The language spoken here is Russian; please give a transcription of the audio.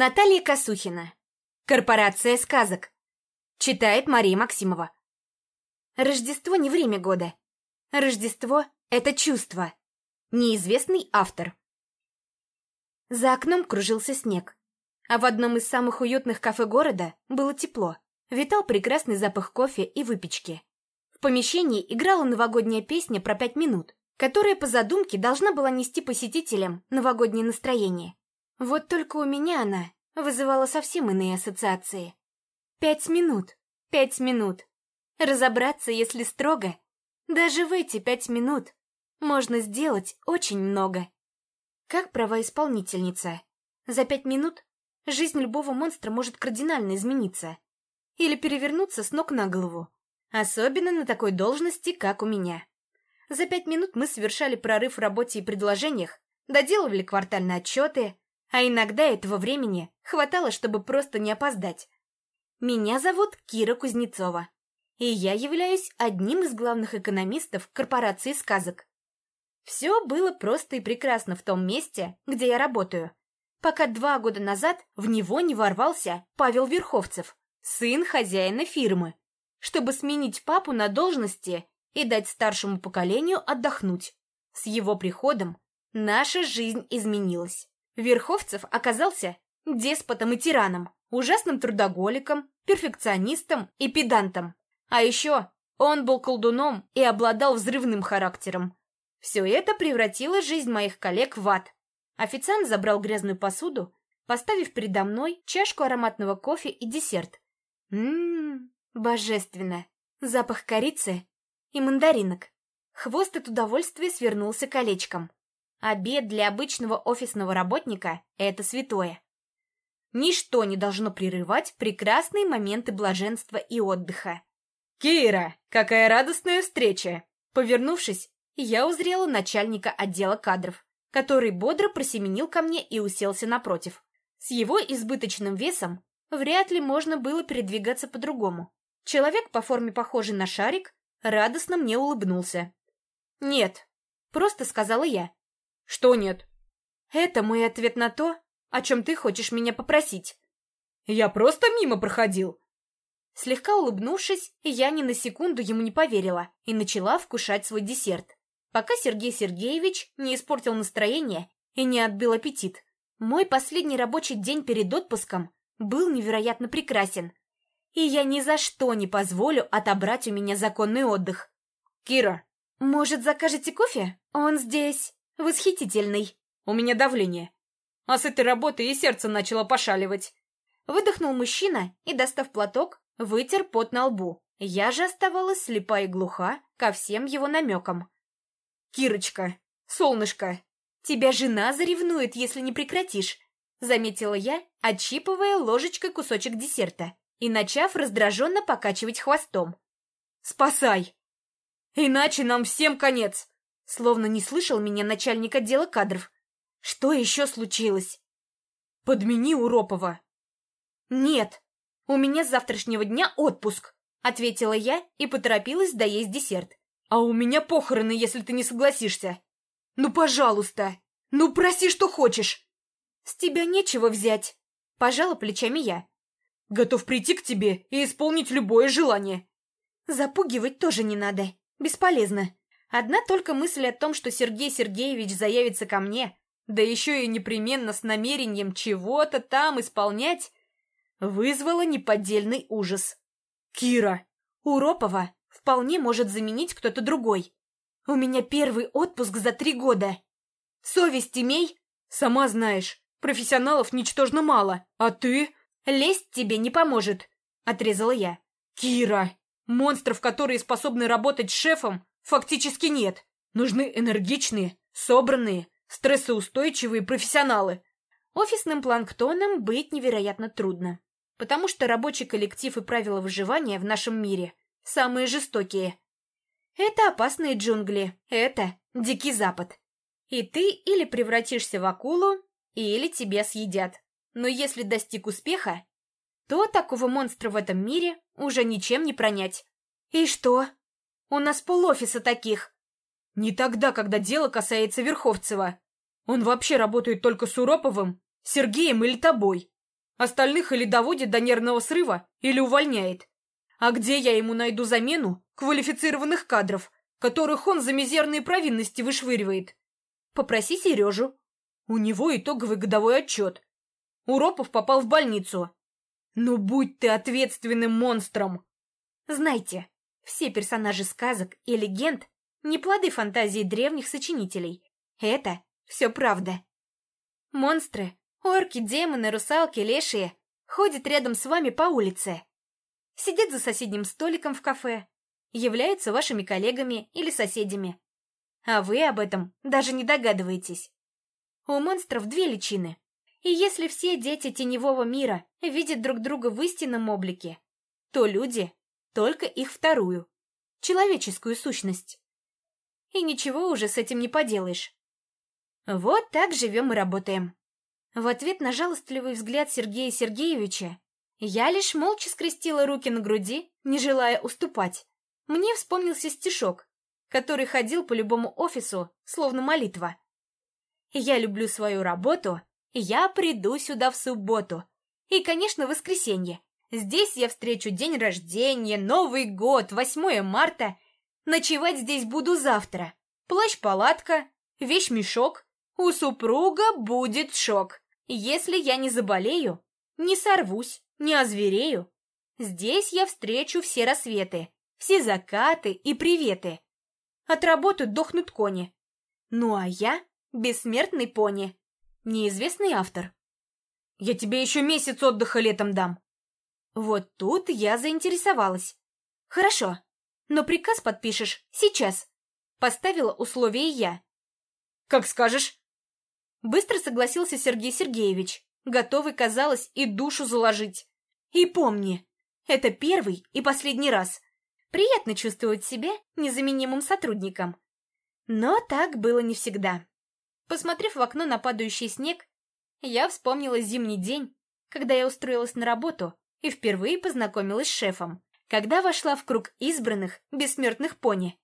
Наталья Косухина. Корпорация сказок. Читает Мария Максимова. Рождество не время года. Рождество — это чувство. Неизвестный автор. За окном кружился снег. А в одном из самых уютных кафе города было тепло. Витал прекрасный запах кофе и выпечки. В помещении играла новогодняя песня про пять минут, которая по задумке должна была нести посетителям новогоднее настроение. Вот только у меня она вызывала совсем иные ассоциации. Пять минут, пять минут. Разобраться, если строго, даже в эти пять минут можно сделать очень много. Как правоисполнительница. За пять минут жизнь любого монстра может кардинально измениться. Или перевернуться с ног на голову. Особенно на такой должности, как у меня. За пять минут мы совершали прорыв в работе и предложениях, доделывали квартальные отчеты, а иногда этого времени хватало, чтобы просто не опоздать. Меня зовут Кира Кузнецова, и я являюсь одним из главных экономистов корпорации сказок. Все было просто и прекрасно в том месте, где я работаю, пока два года назад в него не ворвался Павел Верховцев, сын хозяина фирмы, чтобы сменить папу на должности и дать старшему поколению отдохнуть. С его приходом наша жизнь изменилась. Верховцев оказался деспотом и тираном, ужасным трудоголиком, перфекционистом и педантом. А еще он был колдуном и обладал взрывным характером. Все это превратило жизнь моих коллег в ад. Официант забрал грязную посуду, поставив передо мной чашку ароматного кофе и десерт. Ммм, божественно. Запах корицы и мандаринок. Хвост от удовольствия свернулся колечком. Обед для обычного офисного работника — это святое. Ничто не должно прерывать прекрасные моменты блаженства и отдыха. «Кира, какая радостная встреча!» Повернувшись, я узрела начальника отдела кадров, который бодро просеменил ко мне и уселся напротив. С его избыточным весом вряд ли можно было передвигаться по-другому. Человек по форме похожий на шарик радостно мне улыбнулся. «Нет», — просто сказала я, что нет? Это мой ответ на то, о чем ты хочешь меня попросить. Я просто мимо проходил. Слегка улыбнувшись, я ни на секунду ему не поверила и начала вкушать свой десерт, пока Сергей Сергеевич не испортил настроение и не отбил аппетит. Мой последний рабочий день перед отпуском был невероятно прекрасен, и я ни за что не позволю отобрать у меня законный отдых. Кира, может, закажете кофе? Он здесь. Восхитительный. У меня давление. А с этой работы и сердце начало пошаливать. Выдохнул мужчина и, достав платок, вытер пот на лбу. Я же оставалась слепа и глуха ко всем его намекам. «Кирочка, солнышко, тебя жена заревнует, если не прекратишь», заметила я, отщипывая ложечкой кусочек десерта и начав раздраженно покачивать хвостом. «Спасай! Иначе нам всем конец!» Словно не слышал меня начальник отдела кадров. Что еще случилось? Подмени Уропова. Нет, у меня с завтрашнего дня отпуск, ответила я и поторопилась доесть десерт. А у меня похороны, если ты не согласишься. Ну, пожалуйста, ну проси, что хочешь. С тебя нечего взять, пожала плечами я. Готов прийти к тебе и исполнить любое желание. Запугивать тоже не надо, бесполезно. Одна только мысль о том, что Сергей Сергеевич заявится ко мне, да еще и непременно с намерением чего-то там исполнять, вызвала неподдельный ужас. «Кира!» Уропова вполне может заменить кто-то другой. У меня первый отпуск за три года. Совесть имей. Сама знаешь, профессионалов ничтожно мало, а ты... Лезть тебе не поможет, отрезала я. Кира! Монстров, которые способны работать с шефом, фактически нет. Нужны энергичные, собранные, стрессоустойчивые профессионалы. Офисным планктоном быть невероятно трудно, потому что рабочий коллектив и правила выживания в нашем мире самые жестокие. Это опасные джунгли, это дикий запад. И ты или превратишься в акулу, или тебя съедят. Но если достиг успеха, то такого монстра в этом мире уже ничем не пронять. И что? У нас полофиса таких. Не тогда, когда дело касается Верховцева. Он вообще работает только с Уроповым, Сергеем или тобой. Остальных или доводит до нервного срыва, или увольняет. А где я ему найду замену квалифицированных кадров, которых он за мизерные провинности вышвыривает? Попроси Сережу. У него итоговый годовой отчет. Уропов попал в больницу. Ну будь ты ответственным монстром! Знайте, все персонажи сказок и легенд не плоды фантазии древних сочинителей. Это все правда. Монстры, орки, демоны, русалки, лешие ходят рядом с вами по улице. Сидят за соседним столиком в кафе, являются вашими коллегами или соседями. А вы об этом даже не догадываетесь. У монстров две личины. И если все дети теневого мира видят друг друга в истинном облике, то люди — только их вторую, человеческую сущность. И ничего уже с этим не поделаешь. Вот так живем и работаем. В ответ на жалостливый взгляд Сергея Сергеевича я лишь молча скрестила руки на груди, не желая уступать. Мне вспомнился стишок, который ходил по любому офису, словно молитва. «Я люблю свою работу, я приду сюда в субботу. И, конечно, в воскресенье. Здесь я встречу день рождения, Новый год, 8 марта. Ночевать здесь буду завтра. Плащ-палатка, вещь-мешок. У супруга будет шок. Если я не заболею, не сорвусь, не озверею. Здесь я встречу все рассветы, все закаты и приветы. Отработают, дохнут кони. Ну а я — бессмертный пони. Неизвестный автор. Я тебе еще месяц отдыха летом дам. Вот тут я заинтересовалась. Хорошо, но приказ подпишешь сейчас. Поставила условие я. Как скажешь. Быстро согласился Сергей Сергеевич, готовый, казалось, и душу заложить. И помни, это первый и последний раз. Приятно чувствовать себя незаменимым сотрудником. Но так было не всегда. Посмотрев в окно на падающий снег, я вспомнила зимний день, когда я устроилась на работу и впервые познакомилась с шефом, когда вошла в круг избранных бессмертных пони.